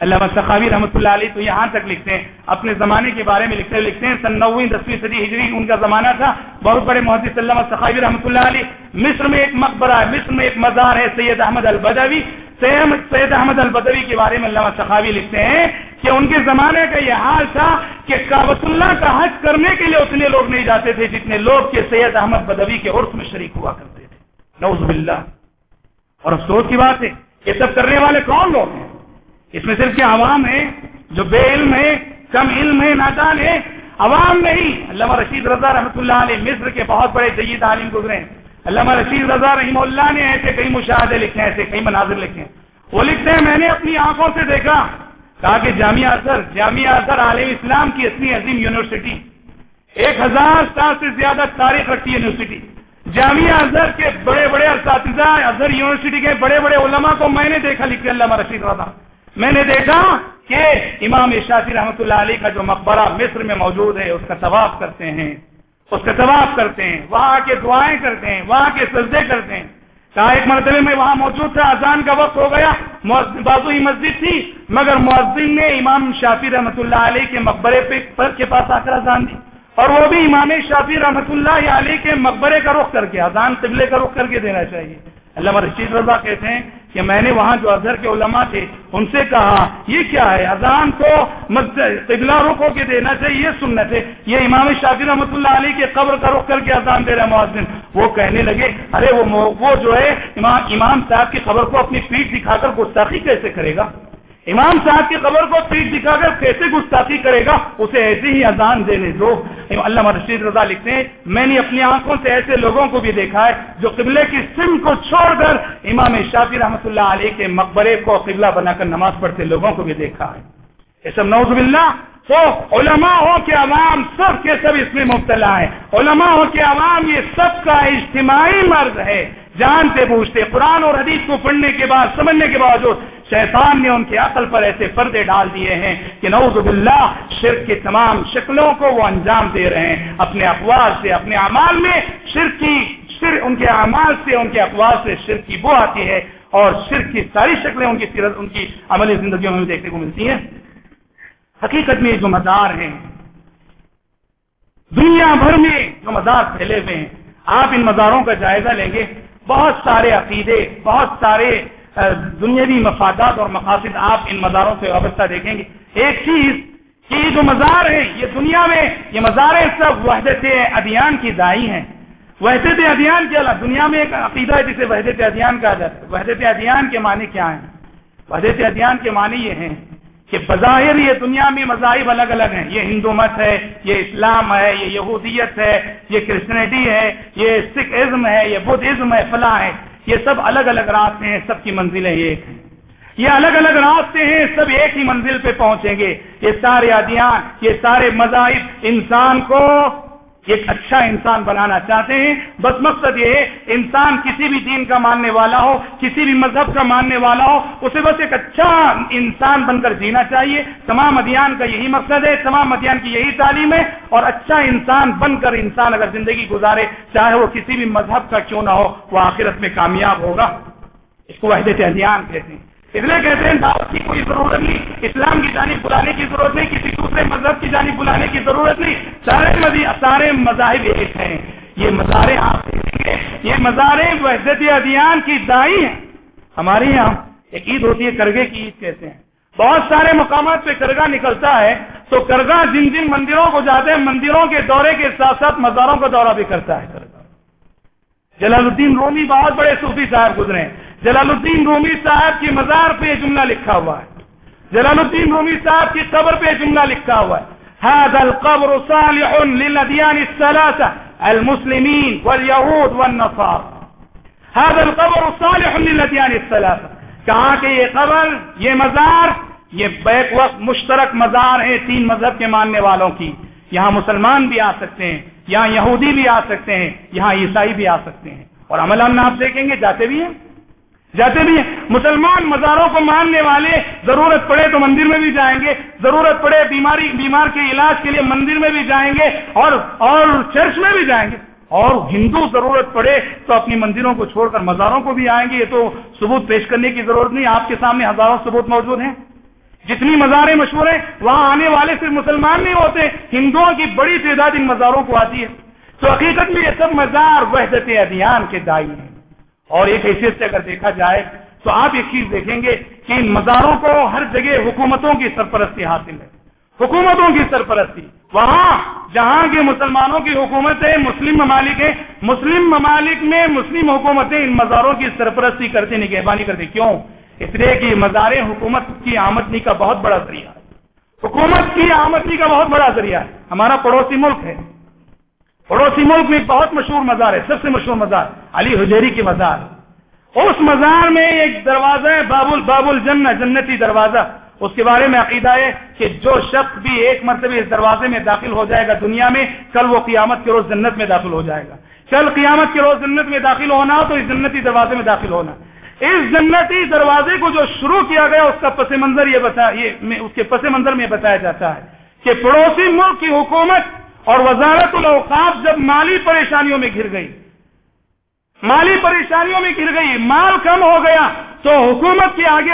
اللہ سخاوی رحمۃ اللہ علیہ تو یہاں تک لکھتے ہیں، اپنے زمانے کے بارے میں لکھتے لکھتے ہیں، سن نویں دسویں صدی ہجری ان کا زمانہ تھا، بہت بڑے محدث اللہ سخاوی رحمۃ اللہ علیہ، مصر میں ایک مقبرہ ہے مصر میں ایک مزار ہے، سید احمد البدوی سید احمد البدوی کے بارے میں اللہ سخاوی لکھتے ہیں کہ ان کے زمانے کا یہ حال تھا کہ کابت اللہ کا حج کرنے کے لیے اتنے لوگ نہیں جاتے تھے جتنے لوگ کے سید احمد بدوی کے عرف میں شریک ہوا کرتے تھے۔ نوز باللہ۔ اور افسوس کی بات ہے، یہ سب کرنے والے کون لوگ ہیں؟ اس میں صرف کیا عوام ہے، جو بے علم ہے، کم علم ہے، نادان ہے، عوام نہیں۔ علامہ رشید رضا رحمۃ اللہ علیہ مصر کے بہت بڑے جید عالم گزرے علامہ رشید رضا رحم اللہ نے ایسے کئی مشاہدے لکھے، ایسے کئی مناظر لکھے وہ لکھتے ہیں، میں نے اپنی آنکھوں سے دیکھا۔ کہا کہ جامعہ اثر جامعہ اثر عالم اسلام کی اتنی عظیم یونیورسٹی۔ ایک ہزار سال سے زیادہ تاریخ رکھتی یونیورسٹی۔ جامعہ اظہر کے بڑے بڑے اساتذہ، اظہر یونیورسٹی کے بڑے بڑے علماء کو میں نے دیکھا لکھے علامہ رشید رضا۔ میں نے دیکھا کہ امام شافی رحمۃ اللہ علیہ کا جو مقبرہ مصر میں موجود ہے، اس کا طواف کرتے ہیں۔ اس کا طواف کرتے ہیں۔ وہاں کے دعائیں کرتے ہیں، وہاں کے سجدے کرتے ہیں۔ کہا ایک مرتبہ میں وہاں موجود تھا، اذان کا وقت ہو گیا بازو ہی مسجد تھی، مگر مؤذن نے امام شافی رحمۃ اللہ علیہ کے مقبرے پہ پر کے پاس آ کر اذان دی۔ اور وہ بھی امام شافی رحمۃ اللہ علیہ کے مقبرے کا رخ کر کے، اذان قبلے کا رخ کر کے دینا چاہیے۔ علامہ رشید رضا کہتے ہیں۔ کہ میں نے وہاں جو اظہر کے علماء تھے، ان سے کہا، یہ کیا ہے؟ اذان کو قبلہ رخ ہو کے دینا چاہیے یہ سنت ہے یہ امام شافی رحمۃ اللہ علی کے قبر کا رخ کر کے اذان دے رہے معذن وہ کہنے لگے، ارے وہ وہ جو ہے، امام امام صاحب کی خبر کو اپنی پیٹ دکھا کر گستاخی کیسے کرے گا؟ امام صاحب کی قبر کو پیٹ دکھا کر کیسے گستاخی کرے گا؟ اسے ایسے ہی اذان دینے دو۔ اللہ رشید رضا لکھتے ہیں، میں نے اپنی آنکھوں سے ایسے لوگوں کو بھی دیکھا ہے جو قبلے کی سم کو چھوڑ کر امام شافی رحمۃ اللہ علیہ کے مقبرے کو قبلہ بنا کر نماز پڑھتے لوگوں کو بھی دیکھا ہے۔ یہ سب نوز باللہ۔ تو علماء ہو کے عوام سب کے سب اس میں مبتلا ہے علماء ہو کے عوام یہ سب کا اجتماعی مرض ہے۔ جانتے پوچھتے قرآن اور حدیث کو پڑھنے کے بعد، سمجھنے کے باوجود شیطان نے ان کے عقل پر ایسے پردے ڈال دیے ہیں کہ نعوذ باللہ شرک کی تمام شکلوں کو وہ انجام دے رہے ہیں۔ اپنے اقوال سے، اپنے اعمال میں شرک کی، شر، ان کے اعمال سے، ان کے اقوال سے شرک کی بو آتی ہے اور شرک کی ساری شکلیں ان کی سیرت، ان کی عملی زندگیوں میں دیکھنے کو ملتی ہیں۔ حقیقت میں جو مزار ہیں، دنیا بھر میں جو مزار پھیلے ہوئے ہیں، آپ ان مزاروں کا جائزہ لیں گے۔ بہت سارے عقیدے، بہت سارے دنیاوی مفادات اور مقاصد آپ ان مزاروں سے وابستہ دیکھیں گے۔ ایک چیز کہ یہ جو مزار ہیں، یہ دنیا میں، یہ مزاریں سب وحدت ادیان کی دائی ہیں۔ وحدت ادیان کے اللہ دنیا میں ایک عقیدہ ہے جسے وحدت ادیان کہا جاتا ہے۔ وحدت ادیان کے معنی کیا ہیں؟ وحدت ادیان کے معنی یہ ہیں کہ بظاہر یہ دنیا میں مذاہب الگ الگ ہیں۔ یہ ہندو مت ہے، یہ اسلام ہے، یہ یہودیت ہے، یہ کرسچنٹی ہے، یہ سکھ ازم ہے، یہ بدھ ازم ہے، فلاں ہے۔ یہ سب الگ الگ راستے ہیں، سب کی منزلیں ایک ہیں۔ یہ الگ الگ راستے ہیں، سب ایک ہی منزل پہ پہنچیں گے۔ یہ سارے ادیان، یہ سارے مذاہب انسان کو ایک اچھا انسان بنانا چاہتے ہیں۔ بس مقصد یہ ہے، انسان کسی بھی دین کا ماننے والا ہو، کسی بھی مذہب کا ماننے والا ہو، اسے بس ایک اچھا انسان بن کر جینا چاہیے۔ تمام ادیان کا یہی مقصد ہے، تمام ادیان کی یہی تعلیم ہے۔ اور اچھا انسان بن کر انسان اگر زندگی گزارے، چاہے وہ کسی بھی مذہب کا کیوں نہ ہو، وہ آخرت میں کامیاب ہوگا۔ اس کو وحدت ادیان کہتے ہیں۔ اس لیے کہتے ہیں دعوت کی کوئی ضرورت نہیں، اسلام کی جانب بلانے کی ضرورت نہیں، کسی دوسرے مذہب کی جانب بلانے کی ضرورت نہیں۔ سارے سارے مذاہب ایک ہیں۔ یہ مزارے آپ یہ مزارے وحدت ادیان کی دائی ہیں۔ ہمارے یہاں ایک عید ہوتی ہے، کرگے کی عید کہتے ہیں۔ بہت سارے مقامات پہ کرگا نکلتا ہے، تو کرگا جن جن مندروں کو جاتے ہیں، مندروں کے دورے کے ساتھ ساتھ مزاروں کا دورہ بھی کرتا ہے کرگا۔ جلال الدین رومی بہت بڑے صوفی صاحب گزرے ہیں۔ جلال الدین رومی صاحب کی مزار پہ جملہ لکھا ہوا ہے۔ جلال الدین رومی صاحب کی قبر پہ جملہ لکھا ہوا ہے۔ هذا القبر صالح للأديان الثلاثة المسلمين واليهود والنصارى۔ هذا القبر صالح للأديان الثلاثة کہا کہ یہ قبر، یہ مزار، یہ بیک وقت مشترک مزار ہے تین مذہب کے ماننے والوں کی۔ یہاں مسلمان بھی آ سکتے ہیں، یہاں یہودی بھی آ سکتے ہیں، یہاں عیسائی بھی آ سکتے ہیں۔ اور عمل ہم آپ دیکھیں گے، جاتے بھی ہیں۔ جاتے بھی ہیں مسلمان مزاروں کو ماننے والے ضرورت پڑے تو مندر میں بھی جائیں گے، ضرورت پڑے بیماری، بیمار کے علاج کے لیے مندر میں بھی جائیں گے اور اور چرچ میں بھی جائیں گے۔ اور ہندو ضرورت پڑے تو اپنی مندروں کو چھوڑ کر مزاروں کو بھی آئیں گے، یہ تو ثبوت پیش کرنے کی ضرورت نہیں، آپ کے سامنے ہزاروں ثبوت موجود ہیں۔ جتنی مزاریں مشہور ہیں، وہاں آنے والے صرف مسلمان نہیں ہوتے، ہندوؤں کی بڑی تعداد ان مزاروں کو آتی ہے۔ تو حقیقت میں یہ سب مزار وحدت ادھیان کے دائی ہیں۔ اور ایک حیثیت سے اگر دیکھا جائے تو آپ ایک چیز دیکھیں گے کہ ان مزاروں کو ہر جگہ حکومتوں کی سرپرستی حاصل ہے۔ حکومتوں کی سرپرستی۔ وہاں جہاں کے مسلمانوں کی حکومتیں مسلم ممالک ہیں۔ مسلم ممالک میں مسلم حکومتیں ان مزاروں کی سرپرستی کرتے نگہبانی کرتے کیوں؟ اس لیے کہ مزار حکومت کی آمدنی کا بہت بڑا ذریعہ ہے۔ حکومت کی آمدنی کا بہت بڑا ذریعہ ہے۔ ہمارا پڑوسی ملک ہے۔ پڑوسی ملک میں بہت مشہور مزار ہے، سب سے مشہور مزار، علی حجیری کی مزار۔ اس مزار میں ایک دروازہ ہے بابل بابل جن جنتی دروازہ۔ اس کے بارے میں عقیدہ ہے کہ جو شخص بھی ایک مرتبہ اس دروازے میں داخل ہو جائے گا دنیا میں، کل وہ قیامت کے روز جنت میں داخل ہو جائے گا۔ کل قیامت کے روز جنت میں داخل ہونا تو اس جنتی دروازے میں داخل ہونا۔ اس جنتی دروازے کو جو شروع کیا گیا، اس کا پس منظر یہ بتا یہ اس کے پس منظر میں بتایا جاتا ہے کہ پڑوسی ملک کی حکومت اور وزارت الاوقاف جب مالی پریشانیوں میں گر گئی، مالی پریشانیوں میں گر گئی، مال کم ہو گیا، تو حکومت کے آگے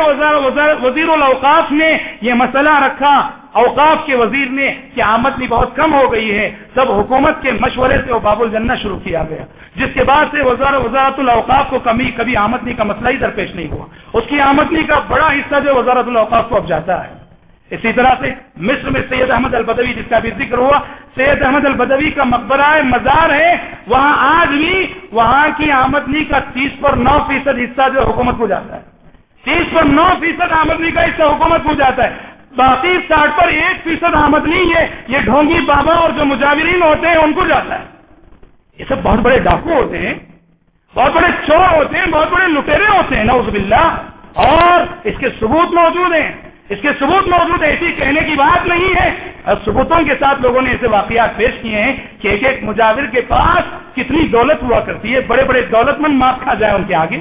وزیر الاوقاف نے یہ مسئلہ رکھا۔ اوقاف کے وزیر نے کہ آمدنی بہت کم ہو گئی ہے۔ سب حکومت کے مشورے سے وہ باب الجنہ شروع کیا گیا۔ جس کے بعد سے وزارت الاوقاف کو کمی کبھی آمدنی کا مسئلہ ہی درپیش نہیں ہوا۔ اس کی آمدنی کا بڑا حصہ جو وزارت الاوقاف کو اب جاتا ہے۔ اسی طرح سے مصر میں سید احمد البدوی، جس کا بھی ذکر ہوا، سید احمد البدوی کا مقبرہ ہے مزار ہے، وہاں آج بھی وہاں کی آمدنی کا تیس پر نو فیصد حصہ جو حکومت کو جاتا ہے۔ تیس پر نو فیصد آمدنی کا حصہ حکومت کو جاتا ہے۔ باقی ساٹھ پر ایک فیصد آمدنی ہے یہ ڈھونگی بابا اور جو مجاورین ہوتے ہیں، ان کو جاتا ہے۔ یہ سب بہت بڑے ڈاکو ہوتے ہیں، بہت بڑے چور ہوتے ہیں، بہت بڑے لٹیرے ہوتے ہیں نوز باللہ۔ اور اس کے ثبوت موجود ہیں۔ اس کے ثبوت موجود ہے ایسی کہنے کی بات نہیں ہے۔ اور ثبوتوں کے ساتھ لوگوں نے ایسے واقعات پیش کیے ہیں کہ ایک ایک مجاور کے پاس کتنی دولت ہوا کرتی ہے، بڑے بڑے دولت مند ماپ کھا جائے ان کے آگے۔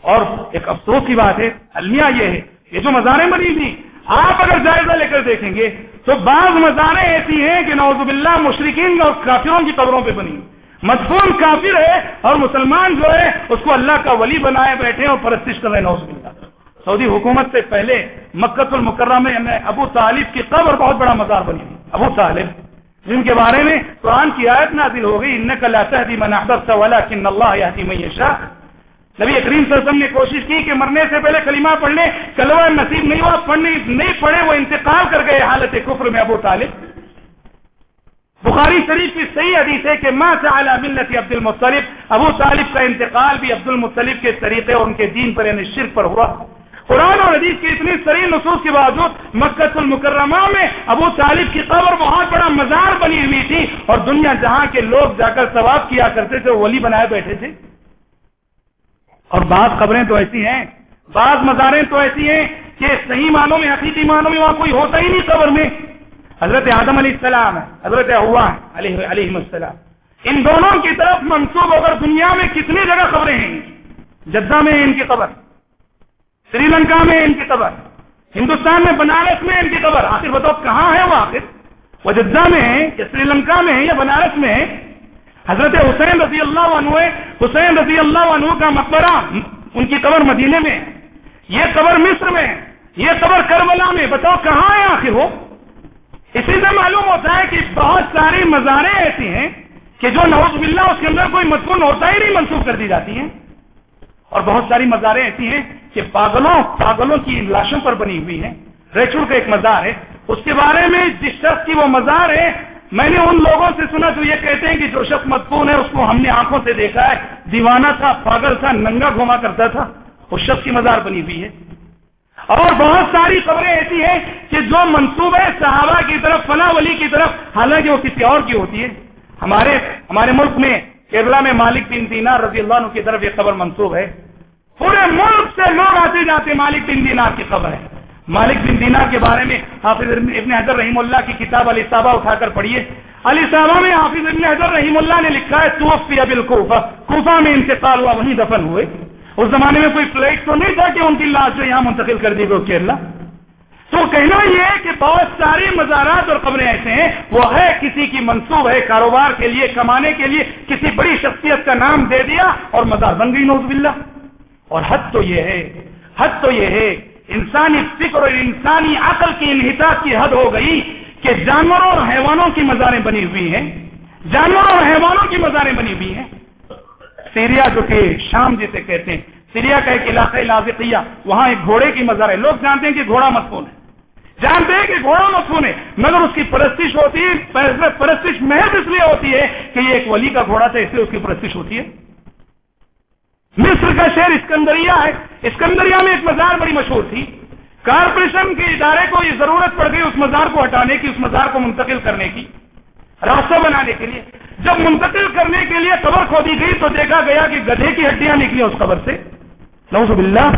اور ایک افسوس کی بات ہے، المیہ یہ ہے یہ جو مزاریں بنی تھی آپ اگر جائزہ لے کر دیکھیں گے تو بعض مزاریں ایسی ہیں کہ نوزب اللہ مشرقین اور کافروں کی قبروں پہ بنی۔ مدفون کافر ہے اور مسلمان جو ہے، اس کو اللہ کا ولی بنائے بیٹھے اور پرستش کر رہے نوزب اللہ سعودی حکومت سے پہلے مکت المکرمہ میں ابو طالب کی قبر بہت بڑا مزار بنی تھی۔ ابو طالب۔ جن کے بارے میں قرآن کی آیت نازل ہو گئی ان کا تهدي من احببت ولكن الله يهدي من يشاء نبی کریم صلی اللہ علیہ وسلم نے کوشش کی کہ مرنے سے پہلے کلمہ پڑھ لیں کلوہ نصیب نہیں ہوا، پڑھنے نہیں پڑھے، وہ انتقال کر گئے حالت کفر میں ابو طالب۔ بخاری شریف کی صحیح حدیث ہے کہ ماں سے اعلیٰ ملت عبد المطلب۔ ابو طالب کا انتقال بھی عبد المطلب کے طریقے اور ان کے دین پر یعنی شرک پر ہوا۔ قرآن اور حدیث کی اتنی سری نصوص کے باوجود مکت المکرمہ میں ابو طالب کی قبر بہت بڑا مزار بنی ہوئی تھی اور دنیا جہاں کے لوگ جا کر ثواب کیا کرتے تھے، ولی بنائے بیٹھے تھے۔ اور بعض خبریں تو ایسی ہیں، بعض مزاریں تو ایسی ہیں کہ صحیح معنوں میں، حقیقی معنوں میں وہاں کوئی ہوتا ہی نہیں قبر میں۔ حضرت آدم علیہ السلام ہے حضرت ہوا علیہ علیہ السلام۔ ان دونوں کی طرف منسوب اگر دنیا میں کتنی جگہ خبریں ہیں، جدہ میں ان کی خبر سری لنکا میں ان کی قبر، ہندوستان میں، بنارس میں ان کی قبر۔ آخر بتاؤ، کہاں ہے وہ آخر؟ وہ جدہ میں ہے یا سری لنکا میں ہے یا بنارس میں؟ ہے حضرت حسین رضی اللہ عنہ، حسین رضی اللہ عنہ کا مقبرہ ان کی قبر مدینے میں۔ یہ قبر مصر میں، یہ قبر کربلا میں۔ بتاؤ، کہاں ہے آخر وہ؟ اسی سے معلوم ہوتا ہے کہ بہت ساری مزاریں ایسی ہیں کہ جو نوز باللہ اس کے اندر کوئی مضمون ہوتا ہی نہیں منسوخ کر دی جاتی ہیں۔ اور بہت ساری مزاریں ایسی ہیں کہ پاگلوں پاگلوں کی لاشوں پر بنی ہوئی ہیں۔ ریچور کا ایک مزار ہے۔ اس کے بارے میں جس شخص کی وہ مزار ہے، میں نے ان لوگوں سے سنا جو یہ کہتے ہیں کہ جو شخص مدفون ہے، اس کو ہم نے آنکھوں سے دیکھا ہے۔ دیوانہ تھا، پاگل تھا، ننگا گھوما کرتا تھا۔ اس شخص کی مزار بنی ہوئی ہے۔ اور بہت ساری خبریں ایسی ہیں کہ جو منصوبہ صحابہ کی طرف، فلاں ولی کی طرف، حالانکہ وہ کسی اور کی ہوتی ہے۔ ہمارے ہمارے ملک میں کیرلا میں مالک بن دینا رضی اللہ عنہ کی طرف یہ خبر منصوب ہے۔ پورے ملک سے لوگ آتے جاتے مالک بن دینار کی خبر ہے۔ مالک بن دینار کے بارے میں حافظ ابن حضر رحیم اللہ کی کتاب علی صاحبہ اٹھا کر پڑھیے۔ علی صاحبہ میں حافظ ابن حضر رحیم اللہ نے لکھا ہے، توفی ابل کوفہ۔ کوفہ میں انتقال ہوا، وہیں دفن ہوئے۔ اس زمانے میں کوئی فلائٹ تو نہیں تھا کہ ان کی لاش جو یہاں منتقل کر دی گئی کیرلا۔ تو کہنا یہ ہے کہ بہت ساری مزارات اور قبریں ایسے ہیں، وہ ہے کسی کی منصوب ہے کاروبار کے لیے، کمانے کے لیے، کسی بڑی شخصیت کا نام دے دیا اور مزار بن گئی نوز باللہ۔ اور حد تو یہ ہے، حد تو یہ ہے، انسانی فکر اور انسانی عقل کی انحطاط کی حد ہو گئی کہ جانوروں اور حیوانوں کی مزاریں بنی ہوئی ہیں۔ جانوروں اور حیوانوں کی مزاریں بنی ہوئی ہیں۔ سیریا جو کہ شام جسے کہتے ہیں، سیریا کا ایک علاقہ لازقیہ وہاں ایک گھوڑے کی مزار ہے۔ لوگ جانتے ہیں کہ گھوڑا مصفون ہے۔ جانتے ہیں کہ گھوڑا مصفون ہے، مگر اس کی پرستش ہوتی ہے، پرستش محض اس لیے ہوتی ہے کہ یہ ایک ولی کا گھوڑا تھا، اس لیے اس کی پرستش ہوتی ہے۔ مصر کا شہر اسکندریا ہے۔ اسکندریا میں ایک مزار بڑی مشہور تھی۔ کارپوریشن کے ادارے کو یہ ضرورت پڑ گئی اس مزار کو ہٹانے کی، اس مزار کو منتقل کرنے کی۔ راستہ بنانے کے لیے۔ جب منتقل کرنے کے لیے قبر کھودی گئی تو دیکھا گیا کہ گدھے کی ہڈیاں نکلی اس قبر سے۔ نوز باللہ۔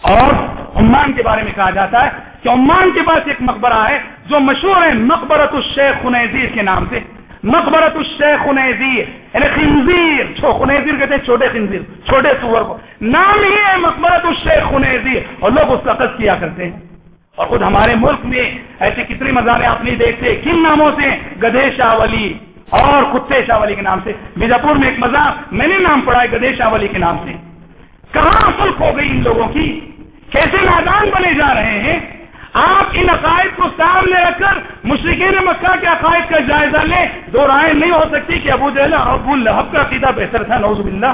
اور عمان کے بارے میں کہا جاتا ہے کہ عمان کے پاس ایک مقبرہ ہے جو مشہور ہے مقبرت الشیخ خنیزیر کے نام سے۔ مقبرت الشیخ خنیزیر یعنی خنزیر خنیزیر کہتے ہیں، چھوٹے خنزیر، چھوٹے سور کو۔ نام ہی ہے مقبرت الشیخ خنیزیر۔ اور لوگ اس کا قصد کیا کرتے ہیں؟ اور خود ہمارے ملک میں ایسے کتنے مزارے آپ نہیں دیکھتے کن ناموں سے؟ گدے شاہ ولی، اور کتے شاہ ولی کے نام سے۔ بیجاپور میں ایک مزار، میں نے نام پڑھا ہے گدے شاہ ولی کے نام سے۔ کہاں فلک ہو گئی ان لوگوں کی؟ کیسے نادان بنے جا رہے ہیں؟ آپ ان عقائد کو سامنے رکھ کر مشرقین مکہ کے عقائد کا جائزہ لیں، دو رائے نہیں ہو سکتی کہ ابو جہلا ابو الحب کا عقیدہ بہتر تھا نوز باللہ۔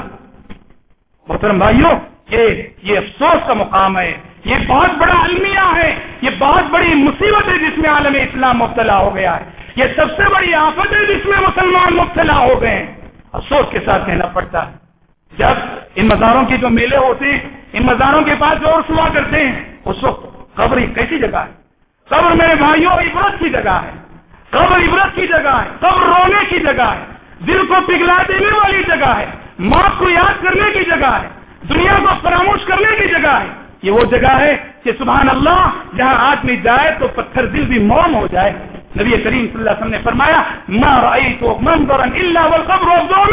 محترم بھائیوں یہ یہ افسوس کا مقام ہے۔ یہ بہت بڑا المیہ ہے۔ یہ بہت بڑی مصیبت ہے جس میں عالم اسلام مبتلا ہو گیا ہے۔ یہ سب سے بڑی آفت ہے جس میں مسلمان مبتلا ہو گئے ہیں۔ افسوس کے ساتھ کہنا پڑتا ہے۔ جب ان مزاروں کے جو میلے ہوتے ہیں، ان مزاروں کے پاس جو اور سوا کرتے ہیں، اس وقت قبر ایک کیسی جگہ ہے؟ قبر میرے بھائیوں عبرت کی جگہ ہے۔ قبر عبرت کی جگہ ہے۔ قبر رونے کی جگہ ہے۔ دل کو پگھلا دینے والی جگہ ہے۔ موت کو یاد کرنے کی جگہ ہے۔ دنیا کو فراموش کرنے کی جگہ ہے۔ یہ وہ جگہ ہے کہ سبحان اللہ، جہاں آدمی جائے تو پتھر دل بھی موم ہو جائے۔ نبی کریم صلی اللہ علیہ وسلم نے فرمایا، ما رأيت منظرا الا والقبر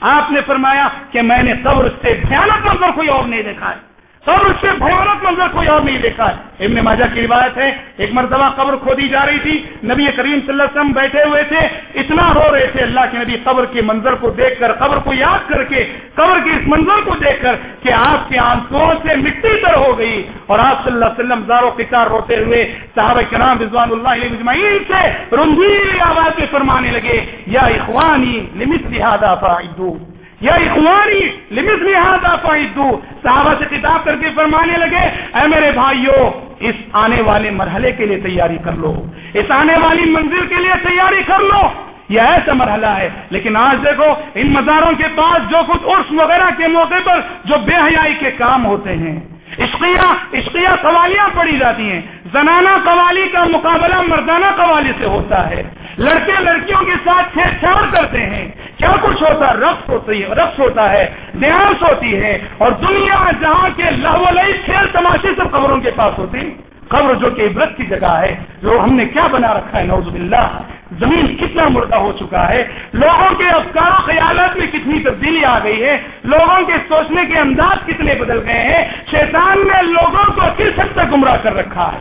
آپ نے فرمایا کہ میں نے قبر سے بھیانک منظر کوئی اور نہیں دیکھا ہے۔ سب اس سے بھیانک منظر کوئی اور نہیں دیکھا ہے۔ ابن ماجہ کی روایت ہے، ایک مرتبہ قبر کھودی جا رہی تھی۔ نبی کریم صلی اللہ علیہ وسلم بیٹھے ہوئے تھے، اتنا رو رہے تھے اللہ کے نبی قبر کے منظر کو دیکھ کر، قبر کو یاد کر کے، قبر کے اس منظر کو دیکھ کر کہ آپ کے آنکھوں سے مٹی در ہو گئی۔ اور آپ صلی اللہ علیہ وسلم زارو قطار روتے ہوئے صحابہ کرام رضوان اللہ علیہ سے رنگیلی آواز میں فرمانے لگے، یا اخوانی، لمثل هذا فاعدوا یا اخوانی، لمثل هذا فاعدوا صحابہ سے کتاب کر کے فرمانے لگے، اے میرے بھائیوں اس آنے والے مرحلے کے لیے تیاری کر لو۔ اس آنے والی منزل کے لیے تیاری کر لو۔ یہ ایسا مرحلہ ہے۔ لیکن آج دیکھو، ان مزاروں کے پاس جو کچھ عرس وغیرہ کے موقع پر جو بے حیائی کے کام ہوتے ہیں، عشقیہ عشقیہ قوالیاں پڑی جاتی ہیں۔ زنانہ قوالی کا مقابلہ مردانہ قوالی سے ہوتا ہے۔ لڑکے لڑکیوں کے ساتھ چھیڑ چھاڑ کرتے ہیں۔ کیا کچھ ہوتا ہے؟ رقص ہوتی ہے، رقص ہوتا ہے ڈانس ہوتی ہے، اور دنیا جہاں کے لہولی کھیل تماشے سب خبروں کے پاس ہوتے ہیں۔ قبر جو کہ عبرت کی جگہ ہے۔ جو ہم نے کیا بنا رکھا ہے؟ نوز باللہ، زمین کتنا مردہ ہو چکا ہے۔ لوگوں کے افکار و خیالات میں کتنی تبدیلی آ گئی ہے۔ لوگوں کے سوچنے کے انداز کتنے بدل گئے ہیں۔ شیطان نے لوگوں کو کس حد تک گمراہ کر رکھا ہے؟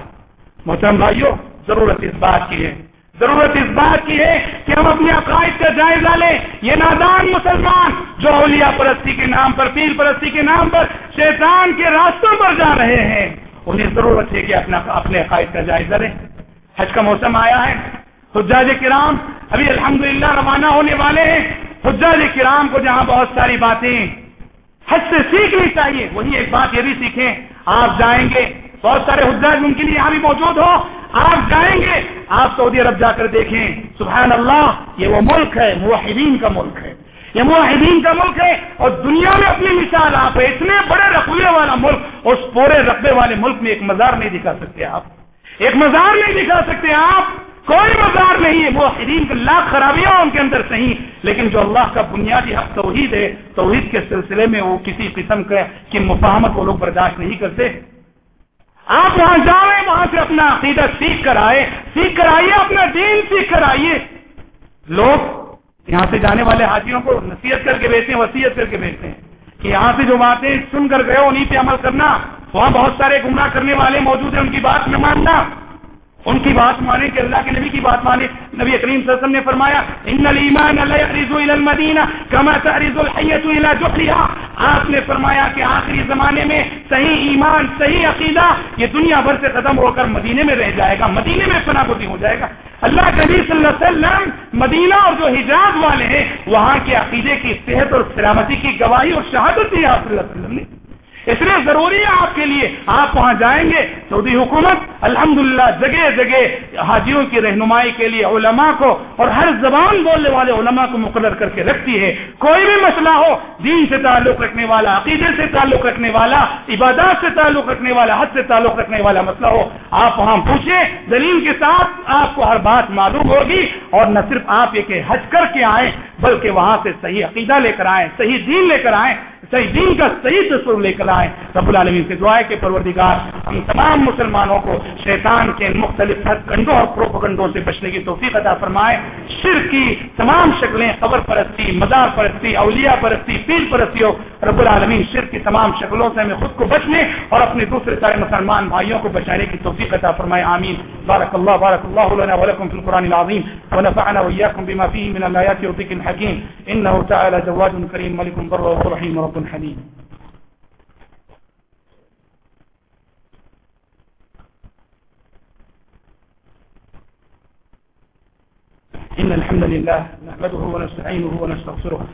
محترم بھائیوں ضرورت اس بات کی ہے۔ ضرورت اس بات کی ہے کہ ہم اپنے عقائد کا جائزہ لیں۔ یہ نادان مسلمان جو اولیاء پرستی کے نام پر، پیر پرستی کے نام پر شیطان کے راستوں پر جا رہے ہیں۔ انہیں ضرورت ہے کہ اپنا اپنے عقائد کا جائزہ لیں۔ حج کا موسم آیا ہے۔ حجاج کرام ابھی الحمدللہ روانہ ہونے والے ہیں۔ حجاج کرام کو جہاں بہت ساری باتیں حج سے سیکھنی چاہیے، وہی ایک بات یہ بھی سیکھیں۔ آپ جائیں گے، بہت سارے حجاج ان کے لیے یہاں بھی موجود ہو آپ جائیں گے، آپ سعودی عرب جا کر دیکھیں، سبحان اللہ، یہ وہ ملک ہے، موحدین کا ملک ہے۔ یہ موحدین کا ملک ہے اور دنیا میں اپنی مثال آپ ہے اتنے بڑے رقبے والا ملک اس پورے رقبے والے ملک میں ایک مزار نہیں دکھا سکتے آپ۔ ایک مزار نہیں دکھا سکتے آپ۔ کوئی مزار نہیں ہے وہ حدیم کے لاکھ خرابیاں ان کے اندر صحیح، لیکن جو اللہ کا بنیادی حق توحید ہے، توحید کے سلسلے میں وہ کسی قسم کی مفاہمت وہ لوگ برداشت نہیں کرتے۔ آپ وہاں جائیں، وہاں سے اپنا عقیدہ سیکھ کر آئے سیکھ کر آئیے، اپنا دین سیکھ کر آئیے۔ لوگ یہاں سے جانے والے حاجیوں کو نصیحت کر کے بیچتے ہیں وسیعت کر کے بیچتے ہیں کہ یہاں سے جو باتیں سن کر گئے، انہیں پہ عمل کرنا۔ وہاں بہت سارے گمراہ کرنے والے موجود ہیں، ان کی بات میں ماننا۔ ان کی بات مانے کہ اللہ کے نبی کی بات مانے۔ نبی کریم صلی اللہ علیہ وسلم نے فرمایا، ان الایمان لا يعرض الى المدینہ كما تعرض الحیۃ الى جحرها آپ نے فرمایا کہ آخری زمانے میں صحیح ایمان، صحیح عقیدہ، یہ دنیا بھر سے ختم ہو کر مدینے میں رہ جائے گا۔ مدینے میں فنا گتی ہو جائے گا۔ اللہ کے نبی صلی اللہ علیہ وسلم مدینہ اور جو حجاز والے ہیں، وہاں کے عقیدے کی صحت اور سلامتی کی گواہی اور شہادت دی آپ صلی اللہ علیہ وسلم نے۔ اس لیے ضروری ہے آپ کے لیے، آپ وہاں جائیں گے سعودی حکومت، الحمدللہ جگہ جگہ حاجیوں کی رہنمائی کے لیے علماء کو اور ہر زبان بولنے والے علماء کو مقرر کر کے رکھتی ہے۔ کوئی بھی مسئلہ ہو، دین سے تعلق رکھنے والا، عقیدے سے تعلق رکھنے والا، عبادات سے تعلق رکھنے والا حد سے تعلق رکھنے والا مسئلہ ہو، آپ وہاں پوچھیں، دلیل کے ساتھ آپ کو ہر بات معلوم ہوگی۔ اور نہ صرف آپ یہ کہ حج کر کے آئیں، بلکہ وہاں سے صحیح عقیدہ لے کر آئیں، صحیح دین لے کر آئیں صحیح دین کا صحیح تصور لے کر آئے۔ رب العالمین سے دعائے کے پروردگار ہم تمام مسلمانوں کو شیطان کے مختلف کنڈوں اور پروپگنڈوں سے بچنے کی توفیق عطا فرمائے۔ شر کی تمام شکلیں قبر پرستی مدار پرستی، اولیاء پرستی، پیر پرستی ہو رب العالمین شر کی تمام شکلوں سے ہمیں خود کو بچنے اور اپنے دوسرے سارے مسلمان بھائیوں کو بچانے کی توفیق عطا فرمائے۔ آمین۔ بارک اللہ بارک اللہ لنا ولکم فی القرآن العظیم ونفعنا وإياكم بما فيه من الآيات والذكر الحكيم إنه تعالى جواد كريم ملك بر ورحيم رب حليم. إن الحمد لله نحمده ونستعينه ونستغفره.